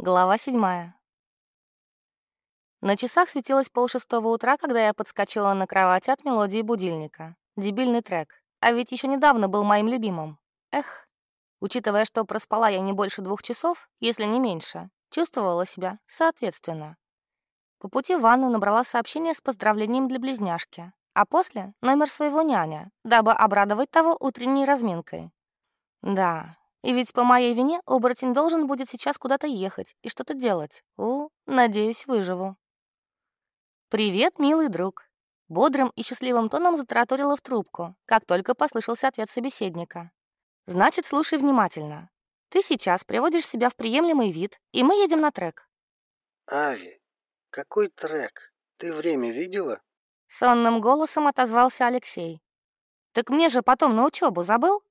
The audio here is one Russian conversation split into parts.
Глава седьмая. На часах светилось полшестого утра, когда я подскочила на кровати от мелодии будильника. Дебильный трек. А ведь еще недавно был моим любимым. Эх. Учитывая, что проспала я не больше двух часов, если не меньше, чувствовала себя соответственно. По пути в ванну набрала сообщение с поздравлением для близняшки, а после — номер своего няня, дабы обрадовать того утренней разминкой. Да, и ведь по моей вине оборотень должен будет сейчас куда-то ехать и что-то делать. У, надеюсь, выживу. «Привет, милый друг!» Бодрым и счастливым тоном затараторила в трубку, как только послышался ответ собеседника. «Значит, слушай внимательно. Ты сейчас приводишь себя в приемлемый вид, и мы едем на трек». «Ави, какой трек? Ты время видела?» Сонным голосом отозвался Алексей. «Так мне же потом на учебу забыл?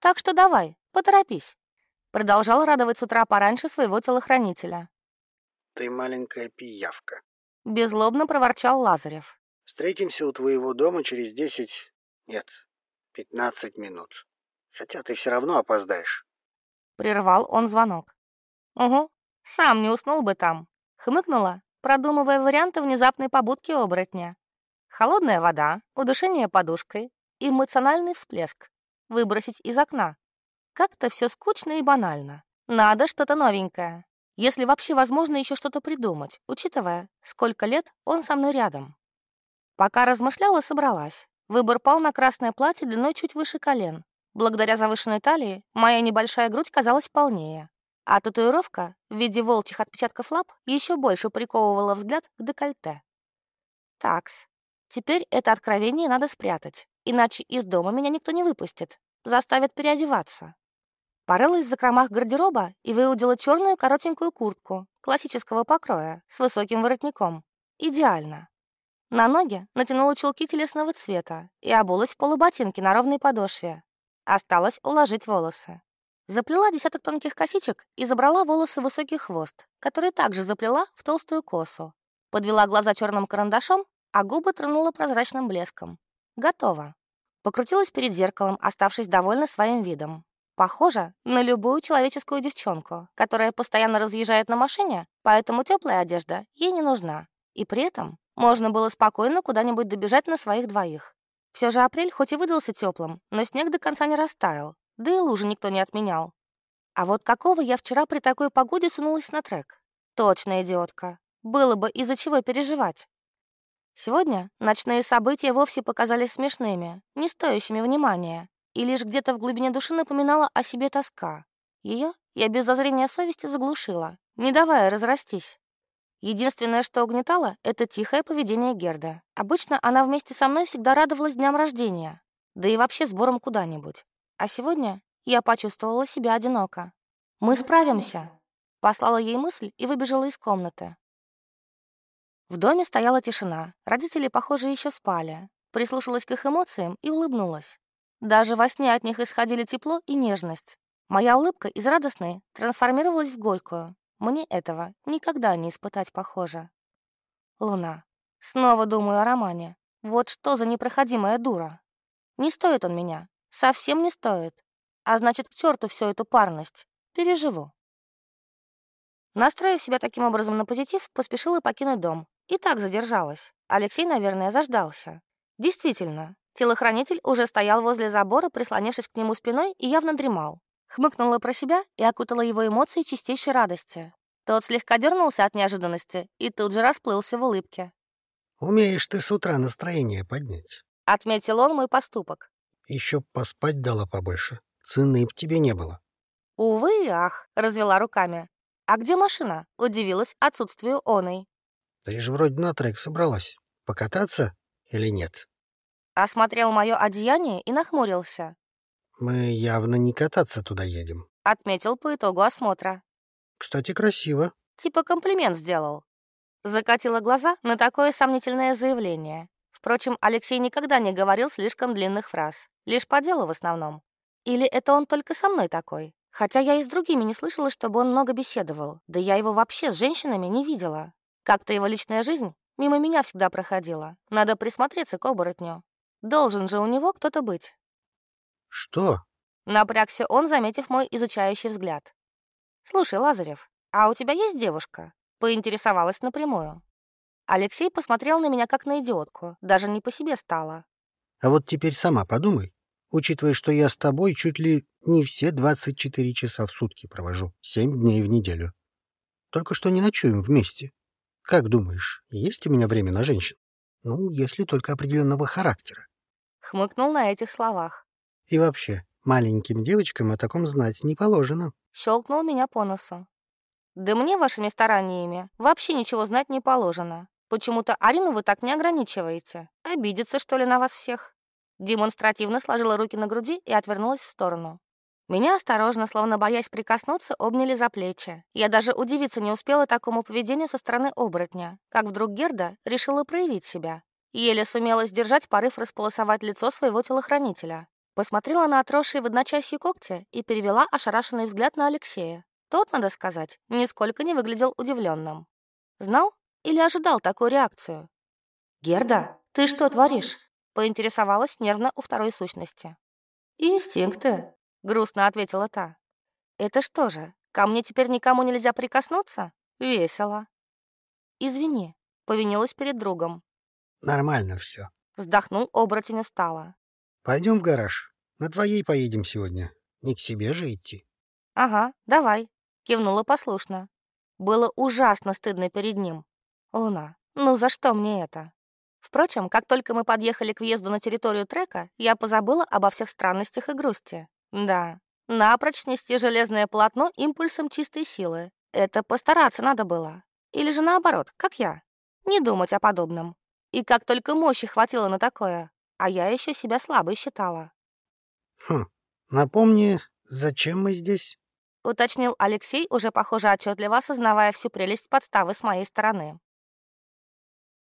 Так что давай, Поторопись. Продолжал радовать с утра пораньше своего телохранителя. Ты маленькая пиявка. Безлобно проворчал Лазарев. Встретимся у твоего дома через десять... Нет, пятнадцать минут. Хотя ты все равно опоздаешь. Прервал он звонок. Угу, сам не уснул бы там. Хмыкнула, продумывая варианты внезапной побудки оборотня. Холодная вода, удушение подушкой, эмоциональный всплеск. Выбросить из окна. Как-то все скучно и банально. Надо что-то новенькое. Если вообще возможно еще что-то придумать, учитывая, сколько лет он со мной рядом. Пока размышляла, собралась. Выбор пал на красное платье длиной чуть выше колен. Благодаря завышенной талии моя небольшая грудь казалась полнее. А татуировка в виде волчьих отпечатков лап еще больше приковывала взгляд к декольте. Такс. Теперь это откровение надо спрятать, иначе из дома меня никто не выпустит. Заставят переодеваться. Порылась в закромах гардероба и выудила черную коротенькую куртку классического покроя с высоким воротником. Идеально. На ноги натянула чулки телесного цвета и обулась в полуботинки на ровной подошве. Осталось уложить волосы. Заплела десяток тонких косичек и забрала волосы в высокий хвост, который также заплела в толстую косу. Подвела глаза черным карандашом, а губы тронула прозрачным блеском. Готово. Покрутилась перед зеркалом, оставшись довольна своим видом. Похожа на любую человеческую девчонку, которая постоянно разъезжает на машине, поэтому теплая одежда ей не нужна. И при этом можно было спокойно куда-нибудь добежать на своих двоих. Все же апрель хоть и выдался теплым, но снег до конца не растаял, да и лужи никто не отменял. А вот какого я вчера при такой погоде сунулась на трек? Точно идиотка. Было бы из-за чего переживать. Сегодня ночные события вовсе показались смешными, не стоящими внимания и лишь где-то в глубине души напоминала о себе тоска. Ее я без зазрения совести заглушила, не давая разрастись. Единственное, что угнетало, это тихое поведение Герда. Обычно она вместе со мной всегда радовалась дням рождения, да и вообще сбором куда-нибудь. А сегодня я почувствовала себя одиноко. «Мы справимся», — послала ей мысль и выбежала из комнаты. В доме стояла тишина, родители, похоже, еще спали. Прислушалась к их эмоциям и улыбнулась. Даже во сне от них исходили тепло и нежность. Моя улыбка из радостной трансформировалась в горькую. Мне этого никогда не испытать похоже. Луна. Снова думаю о романе. Вот что за непроходимая дура. Не стоит он меня. Совсем не стоит. А значит, к черту всю эту парность. Переживу. Настроив себя таким образом на позитив, поспешила покинуть дом. И так задержалась. Алексей, наверное, заждался. Действительно, Телохранитель уже стоял возле забора, прислонившись к нему спиной и явно дремал. Хмыкнула про себя и окутала его эмоции чистейшей радости. Тот слегка дернулся от неожиданности и тут же расплылся в улыбке. «Умеешь ты с утра настроение поднять», — отметил он мой поступок. «Еще поспать дала побольше. Цены б тебе не было». «Увы и ах», — развела руками. «А где машина?» — удивилась отсутствию оной. «Ты же вроде на трек собралась. Покататься или нет?» Осмотрел мое одеяние и нахмурился. «Мы явно не кататься туда едем», — отметил по итогу осмотра. «Кстати, красиво». Типа комплимент сделал. Закатила глаза на такое сомнительное заявление. Впрочем, Алексей никогда не говорил слишком длинных фраз. Лишь по делу в основном. Или это он только со мной такой? Хотя я и с другими не слышала, чтобы он много беседовал. Да я его вообще с женщинами не видела. Как-то его личная жизнь мимо меня всегда проходила. Надо присмотреться к оборотню. Должен же у него кто-то быть. Что? Напрягся он, заметив мой изучающий взгляд. Слушай, Лазарев, «А у тебя есть девушка?» Поинтересовалась напрямую. Алексей посмотрел на меня как на идиотку, даже не по себе стало. «А вот теперь сама подумай, учитывая, что я с тобой чуть ли не все 24 часа в сутки провожу, 7 дней в неделю. Только что не ночуем вместе. Как думаешь, есть у меня время на женщин? Ну, если только определенного характера. Хмыкнул на этих словах. И вообще, маленьким девочкам о таком знать не положено. Щелкнул меня по носу. Да мне вашими стараниями вообще ничего знать не положено. Почему-то Арину вы так не ограничиваете. Обидится, что ли, на вас всех?» Демонстративно сложила руки на груди и отвернулась в сторону. Меня осторожно, словно боясь прикоснуться, обняли за плечи. Я даже удивиться не успела такому поведению со стороны оборотня, как вдруг Герда решила проявить себя. Еле сумела сдержать порыв располосовать лицо своего телохранителя. Посмотрела на отросшие в одночасье когти и перевела ошарашенный взгляд на Алексея. Тот, надо сказать, нисколько не выглядел удивленным. Знал или ожидал такую реакцию? «Герда, ты что творишь?» — поинтересовалась нервно у второй сущности. «Инстинкты», — грустно ответила та. «Это что же, ко мне теперь никому нельзя прикоснуться? Весело». «Извини», — повинилась перед другом. «Нормально все», — вздохнул оборотень устало. «Пойдем в гараж. На твоей поедем сегодня. Не к себе же идти». «Ага, давай», Кивнула послушно. Было ужасно стыдно перед ним. Луна, ну за что мне это? Впрочем, как только мы подъехали к въезду на территорию трека, я позабыла обо всех странностях и грусти. Да, напрочь снести железное полотно импульсом чистой силы. Это постараться надо было. Или же наоборот, как я. Не думать о подобном. И как только мощи хватило на такое, а я еще себя слабой считала. Хм, напомни, зачем мы здесь? — уточнил Алексей, уже, похоже, отчетливо осознавая всю прелесть подставы с моей стороны.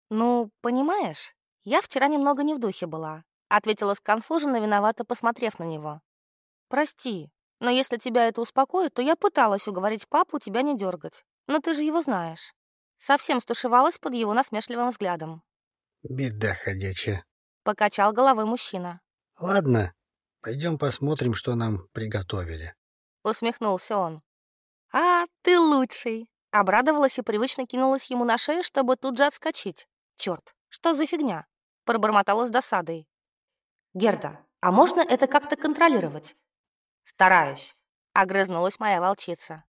«Ну, понимаешь, я вчера немного не в духе была», — ответила сконфуженно, виновато посмотрев на него. «Прости, но если тебя это успокоит, то я пыталась уговорить папу тебя не дергать. Но ты же его знаешь». Совсем стушевалась под его насмешливым взглядом. «Беда ходячая», — покачал головой мужчина. «Ладно, пойдем посмотрим, что нам приготовили». — усмехнулся он. «А, ты лучший!» Обрадовалась и привычно кинулась ему на шею, чтобы тут же отскочить. «Черт, что за фигня?» Пробормотала с досадой. «Герда, а можно это как-то контролировать?» «Стараюсь», — огрызнулась моя волчица.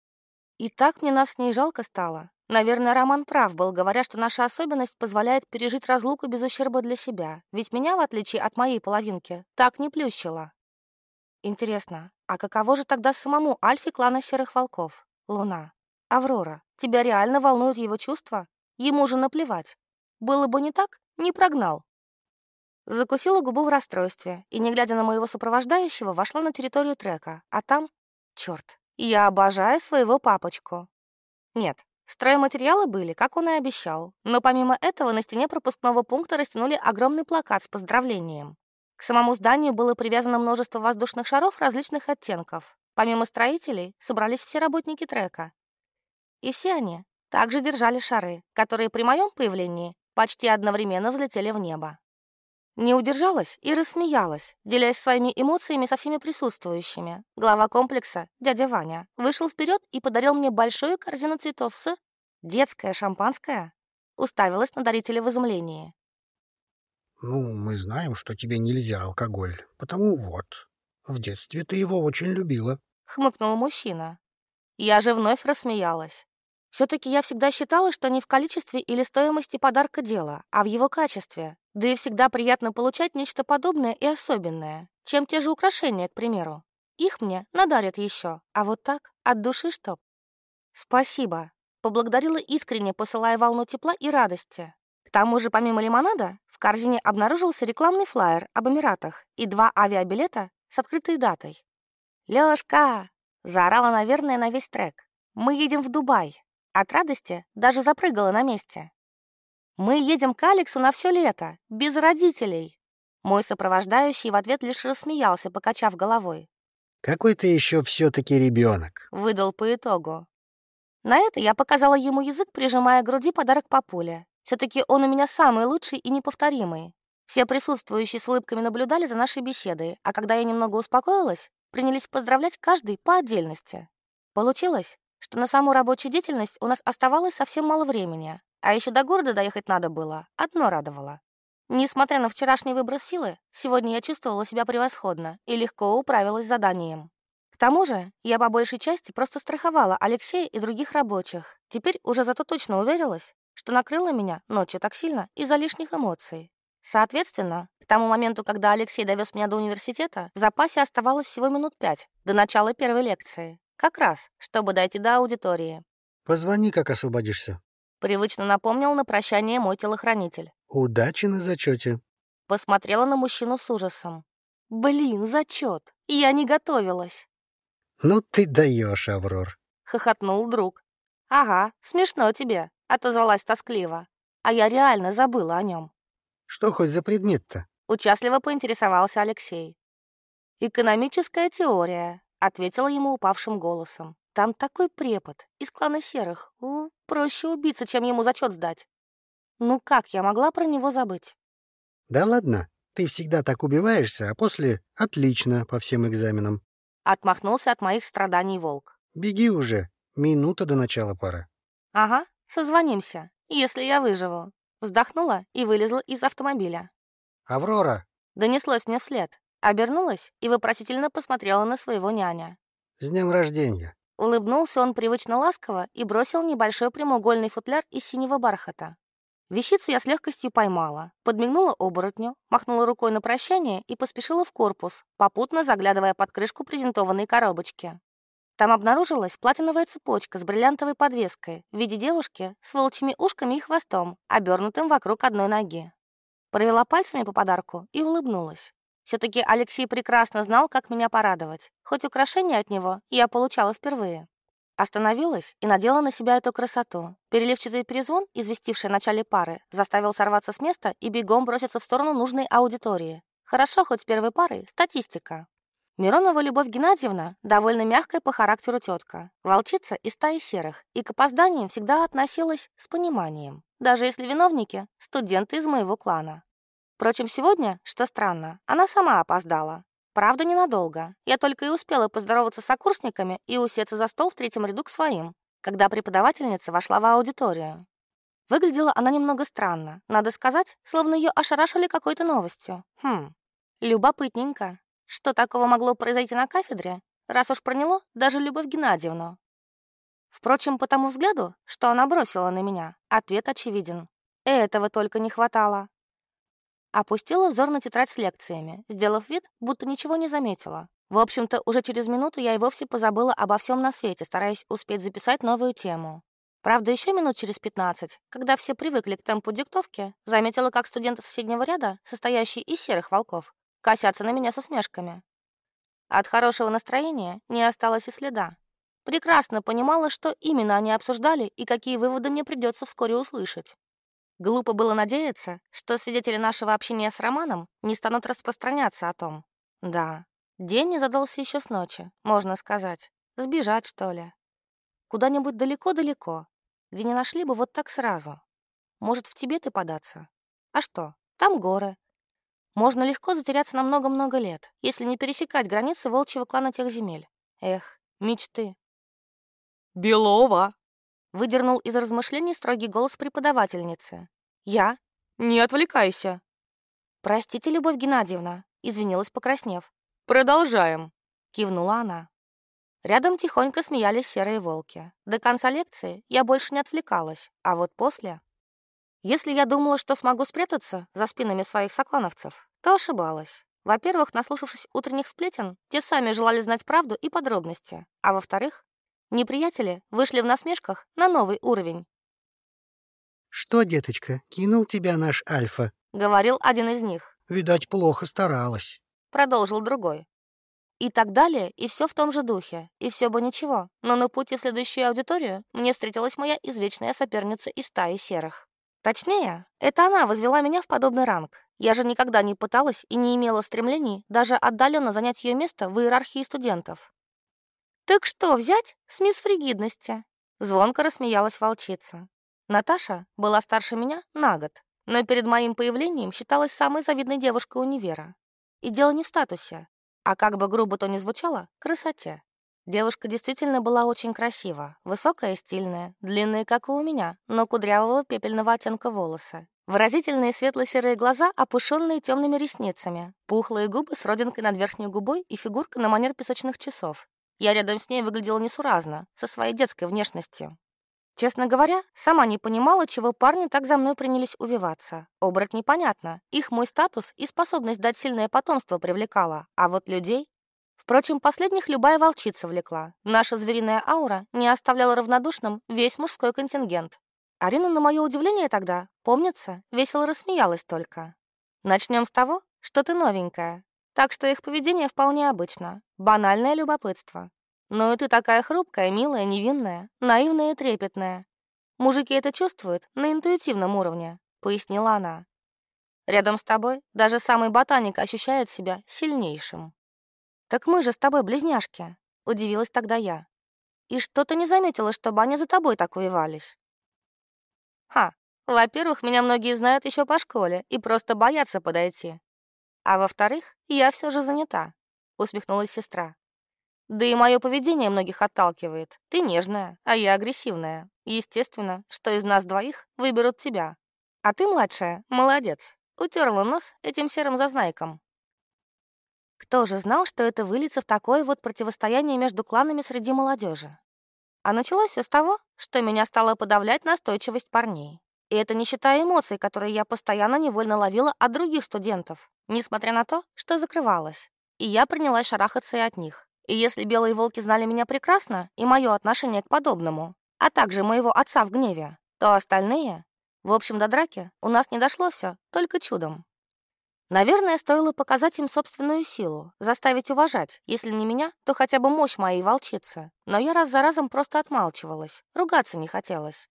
И так мне нас не жалко стало. Наверное, Роман прав был, говоря, что наша особенность позволяет пережить разлуку без ущерба для себя. Ведь меня, в отличие от моей половинки, так не плющило. Интересно, а каково же тогда самому Альфе клана Серых Волков? Луна. Аврора, тебя реально волнуют его чувства? Ему же наплевать. Было бы не так, не прогнал. Закусила губу в расстройстве и, не глядя на моего сопровождающего, вошла на территорию трека. А там... Черт, я обожаю своего папочку. Нет, стройматериалы были, как он и обещал. Но помимо этого на стене пропускного пункта растянули огромный плакат с поздравлением. К самому зданию было привязано множество воздушных шаров различных оттенков. Помимо строителей, собрались все работники трека. И все они также держали шары, которые при моем появлении почти одновременно взлетели в небо. Не удержалась и рассмеялась, делясь своими эмоциями со всеми присутствующими. Глава комплекса, дядя Ваня, вышел вперед и подарил мне большую корзину цветов с... «Детское шампанское?» Уставилась на дарителя в изумлении. Ну, мы знаем, что тебе нельзя алкоголь, потому вот. В детстве ты его очень любила. Хмыкнул мужчина. Я же вновь рассмеялась. Все-таки я всегда считала, что не в количестве или стоимости подарка дело, а в его качестве. Да и всегда приятно получать нечто подобное и особенное, чем те же украшения, к примеру. Их мне надарят еще, а вот так, от души чтоб. Спасибо. Поблагодарила искренне, посылая волну тепла и радости. К тому же, помимо лимонада, в корзине обнаружился рекламный флаер об Эмиратах и два авиабилета с открытой датой. «Лёшка!» — заорала, наверное, на весь трек. «Мы едем в Дубай!» От радости даже запрыгала на месте. «Мы едем к Алексу на все лето, без родителей!» Мой сопровождающий в ответ лишь рассмеялся, покачав головой. «Какой ты еще все-таки ребенок!» — выдал по итогу. На это я показала ему язык, прижимая к груди подарок папуле, все-таки он у меня самый лучший и неповторимый. Все присутствующие с улыбками наблюдали за нашей беседой, а когда я немного успокоилась, принялись поздравлять каждый по отдельности. Получилось что на саму рабочую деятельность у нас оставалось совсем мало времени, а еще до города доехать надо было. Одно радовало. Несмотря на вчерашний выброс силы, сегодня я чувствовала себя превосходно и легко управилась с заданием. К тому же я по большей части просто страховала Алексея и других рабочих. Теперь уже зато точно уверилась, что накрыло меня ночью так сильно из-за лишних эмоций. Соответственно, к тому моменту, когда Алексей довез меня до университета, в запасе оставалось всего минут пять до начала первой лекции. Как раз, чтобы дойти до аудитории. «Позвони, как освободишься», — привычно напомнил на прощание мой телохранитель. «Удачи на зачете». Посмотрела на мужчину с ужасом. «Блин, зачет! Я не готовилась!» «Ну ты даешь, Аврор!» — хохотнул друг. «Ага, смешно тебе», — отозвалась тоскливо. А я реально забыла о нем. «Что хоть за предмет-то?» — участливо поинтересовался Алексей. «Экономическая теория», — ответила ему упавшим голосом. «Там такой препод из клана серых. У, проще убиться, чем ему зачет сдать. Ну как я могла про него забыть?» «Да ладно, ты всегда так убиваешься, а после — отлично по всем экзаменам». Отмахнулся от моих страданий волк. «Беги уже, минута до начала пары». «Ага, созвонимся, если я выживу». Вздохнула и вылезла из автомобиля. «Аврора!» Донеслось мне вслед. Обернулась и вопросительно посмотрела на своего няня. «С днем рождения!» Улыбнулся он привычно ласково и бросил небольшой прямоугольный футляр из синего бархата. Вещицу я с легкостью поймала, подмигнула оборотню, махнула рукой на прощание и поспешила в корпус, попутно заглядывая под крышку презентованной коробочки. Там обнаружилась платиновая цепочка с бриллиантовой подвеской в виде девушки с волчьими ушками и хвостом, обернутым вокруг одной ноги. Провела пальцами по подарку и улыбнулась. Все-таки Алексей прекрасно знал, как меня порадовать, хоть украшение от него я получала впервые. Остановилась и надела на себя эту красоту. Переливчатый перезвон, известивший о начале пары, заставил сорваться с места и бегом броситься в сторону нужной аудитории. Хорошо, хоть с первой парой статистика. Миронова Любовь Геннадьевна довольно мягкая по характеру тетка, волчица из стаи серых, и к опозданиям всегда относилась с пониманием, даже если виновники — студенты из моего клана. Впрочем, сегодня, что странно, она сама опоздала, Правда, ненадолго. Я только и успела поздороваться с сокурсниками и усеться за стол в третьем ряду к своим, когда преподавательница вошла в аудиторию. Выглядела она немного странно. Надо сказать, словно ее ошарашили какой-то новостью. Хм, любопытненько. Что такого могло произойти на кафедре, раз уж проняло даже Любовь Геннадьевну? Впрочем, по тому взгляду, что она бросила на меня, ответ очевиден. Этого только не хватало. Опустила взор на тетрадь с лекциями, сделав вид, будто ничего не заметила. В общем-то, уже через минуту я и вовсе позабыла обо всем на свете, стараясь успеть записать новую тему. Правда, еще минут через 15, когда все привыкли к темпу диктовки, заметила, как студенты соседнего ряда, состоящие из серых волков, косятся на меня с усмешками. От хорошего настроения не осталось и следа. Прекрасно понимала, что именно они обсуждали и какие выводы мне придется вскоре услышать. Глупо было надеяться, что свидетели нашего общения с Романом не станут распространяться о том. Да, день не задался еще с ночи, можно сказать. Сбежать, что ли? Куда-нибудь далеко-далеко, где не нашли бы вот так сразу. Может, в Тибет и податься? А что, там горы. Можно легко затеряться на много-много лет, если не пересекать границы волчьего клана тех земель. Эх, мечты. «Белова!» Выдернул из размышлений строгий голос преподавательницы. «Я? Не отвлекайся!» «Простите, Любовь Геннадьевна», — извинилась, покраснев. «Продолжаем», — кивнула она. Рядом тихонько смеялись серые волки. До конца лекции я больше не отвлекалась, а вот после... Если я думала, что смогу спрятаться за спинами своих соклановцев, то ошибалась. Во-первых, наслушавшись утренних сплетен, те сами желали знать правду и подробности, а во-вторых, Неприятели вышли в насмешках на новый уровень. «Что, деточка, кинул тебя наш Альфа?» — говорил один из них. «Видать, плохо старалась», — продолжил другой. И так далее, и все в том же духе, и все бы ничего. Но на пути в следующую аудиторию мне встретилась моя извечная соперница из стаи серых. Точнее, это она возвела меня в подобный ранг. Я же никогда не пыталась и не имела стремлений даже отдаленно занять ее место в иерархии студентов. «Так что взять с мисс Фригидности?» Звонко рассмеялась волчица. Наташа была старше меня на год, но перед моим появлением считалась самой завидной девушкой универа. И дело не в статусе, а как бы грубо то ни звучало, красоте. Девушка действительно была очень красива, высокая и стильная, длинные, как и у меня, но кудрявого пепельного оттенка волосы. Выразительные светло-серые глаза, опушенные темными ресницами, пухлые губы с родинкой над верхней губой и фигурка на манер песочных часов. Я рядом с ней выглядела несуразно, со своей детской внешностью. Честно говоря, сама не понимала, чего парни так за мной принялись увиваться. Оборот непонятно. Их мой статус и способность дать сильное потомство привлекала, а вот людей Впрочем, последних любая волчица влекла. Наша звериная аура не оставляла равнодушным весь мужской контингент. Арина, на мое удивление тогда, помнится, весело рассмеялась только. Начнем с того, что ты новенькая. Так что их поведение вполне обычно. Банальное любопытство. Но и ты такая хрупкая, милая, невинная, наивная и трепетная. Мужики это чувствуют на интуитивном уровне, пояснила она. Рядом с тобой даже самый ботаник ощущает себя сильнейшим. «Так мы же с тобой близняшки», — удивилась тогда я. «И что ты не заметила, чтобы они за тобой так увивались?» «Ха, во-первых, меня многие знают еще по школе и просто боятся подойти. А во-вторых, я все же занята», — усмехнулась сестра. «Да и мое поведение многих отталкивает. Ты нежная, а я агрессивная. Естественно, что из нас двоих выберут тебя. А ты, младшая, молодец. Утерла нос этим серым зазнайком. Кто же знал, что это выльется в такое вот противостояние между кланами среди молодежи? А началось все с того, что меня стала подавлять настойчивость парней. И это не считая эмоций, которые я постоянно невольно ловила от других студентов, несмотря на то, что закрывалась. И я принялась шарахаться и от них. И если белые волки знали меня прекрасно и мое отношение к подобному, а также моего отца в гневе, то остальные... В общем, до драки у нас не дошло все, только чудом. Наверное, стоило показать им собственную силу, заставить уважать, если не меня, то хотя бы мощь моей волчицы. Но я раз за разом просто отмалчивалась, ругаться не хотелось.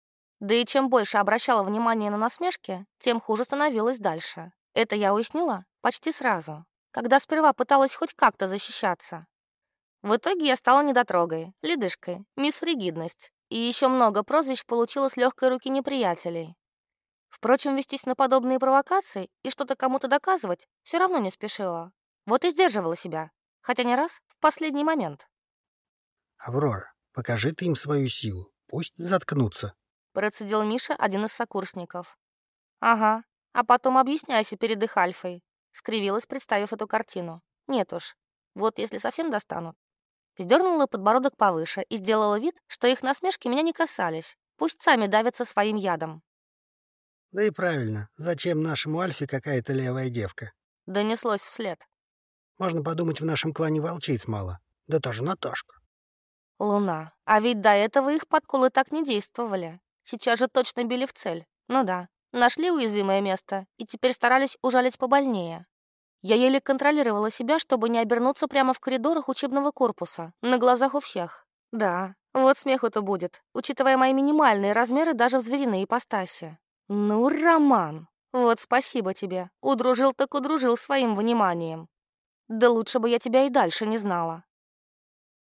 Да и чем больше обращала внимание на насмешки, тем хуже становилось дальше. Это я уяснила почти сразу, когда сперва пыталась хоть как-то защищаться. В итоге я стала недотрогой, ледышкой, мисс Фригидность, и еще много прозвищ получила с легкой руки неприятелей. Впрочем, вестись на подобные провокации и что-то кому-то доказывать все равно не спешила. Вот и сдерживала себя, хотя не раз в последний момент. «Аврора, покажи ты им свою силу, пусть заткнутся», — процедил Миша, один из сокурсников. «Ага, а потом объясняйся перед их Альфой», — скривилась, представив эту картину. «Нет уж, вот если совсем достанут». Вздернула подбородок повыше и сделала вид, что их насмешки меня не касались. Пусть сами давятся своим ядом. Да и правильно. Зачем нашему Альфе какая-то левая девка? Донеслось вслед. Можно подумать, в нашем клане волчиц мало. Да тоже Наташка. Луна. А ведь до этого их подколы так не действовали. Сейчас же точно били в цель. Ну да, нашли уязвимое место и теперь старались ужалить побольнее. Я еле контролировала себя, чтобы не обернуться прямо в коридорах учебного корпуса, на глазах у всех. Да, вот смеху-то будет, учитывая мои минимальные размеры даже в звериной ипостаси. «Ну, Роман, вот спасибо тебе. Удружил так удружил своим вниманием. Да лучше бы я тебя и дальше не знала».